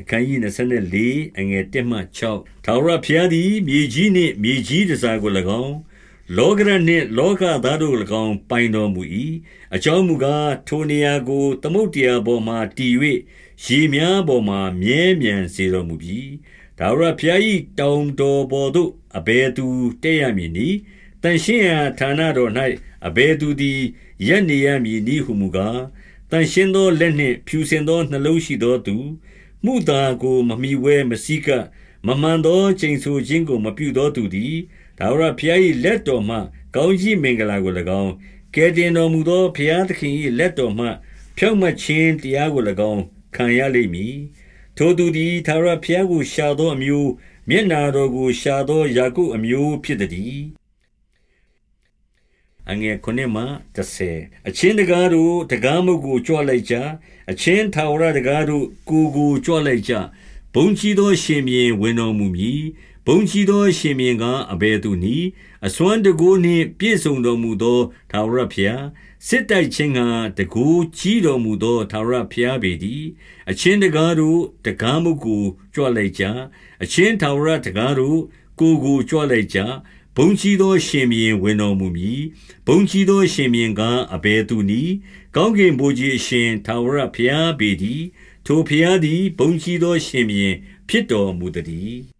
အခန်းကြီး24အငယ်1မှ6ထာဝရဘုရားသည်မြေကြီးနှင့်မြေကြီးတစားကို၎င်းလောကရနှင့်လောကသားတို့၎င်းပိုင်တော်မူ၏အကြောင်းမူကားထိုနေရာကိုသမုတ်တရားပေါ်မှတည်၍ရေများပေါ်မှမြဲမြံစေတော်မူပြီးဒါဝရဘုရား၏တောင်တော်ပေါ်သို့အဘယ်သူတက်ရမည်နည်းတန်ရှင်းရာဌာနတော်၌အဘယ်သူသည်ရက်နေရမည်နည်းဟုမူကားတန်ရှင်းသောလက်နှင့်ဖြူစင်သောနှလုံးရှိသောသူ မှုသာကိုမမိဝဲမစည်းကမမှန်သောချိန်ဆခြင်းကိုမပြုသောသူသည်ဒါဝရဘုရား၏လက်တော်မှကောင်းကြီးမင်္ဂလာကို၎င်းကဲတင်တော်မူသောဘုရားသခင်၏လက်တော်မှ ဖြောင့်မတ်ခြင်းတရားကို၎င်းခံရလိမ့်မည်ထိုသူသည်သာရဘုရားကိုရှာသောအမျိုးမျက်နာတော်ကိုရှာသောယာကုပ်အမျိုးဖြစ်သည် အငယ်9မှ10အချင်းတကားတို့တကားမုတ်ကိုကြွလိုက်ကြအချင်းထာဝရတကားတို့ကိုကိုကြွလိုက်ကြဘုံကြီးသောရှင်မြင်းဝင်တော်မူမည်ဘုံကြီးသောရှင်မြင်းကအဘယ်သူနည်းအစွမ်းတကူနှင့်ပြည့်စုံတော်မူသောထာဝရဘုရားစစ်တိုက်ခြင်းကတကူကြီးတော်မူသောထာဝရဘုရားပေသည်အချင်းတကားတို့တကားမုတ်ကိုကြွလိုက်ကြအချင်းထာဝရတကားတို့ကိုကိုကြွလိုက်ကြ ဘုံကြီးသောရှင်မြင်းဝင်တော်မူမည်ဘုံကြီးသောရှင်မြင်းကအဘယ်သူနည်းကောင်းကင်ဘုရားအရှင်ထာဝရဘုရားပေသည်ထိုဘုရားသည်ဘုံကြီးသောရှင်မြင်းဖြစ်တော်မူသည်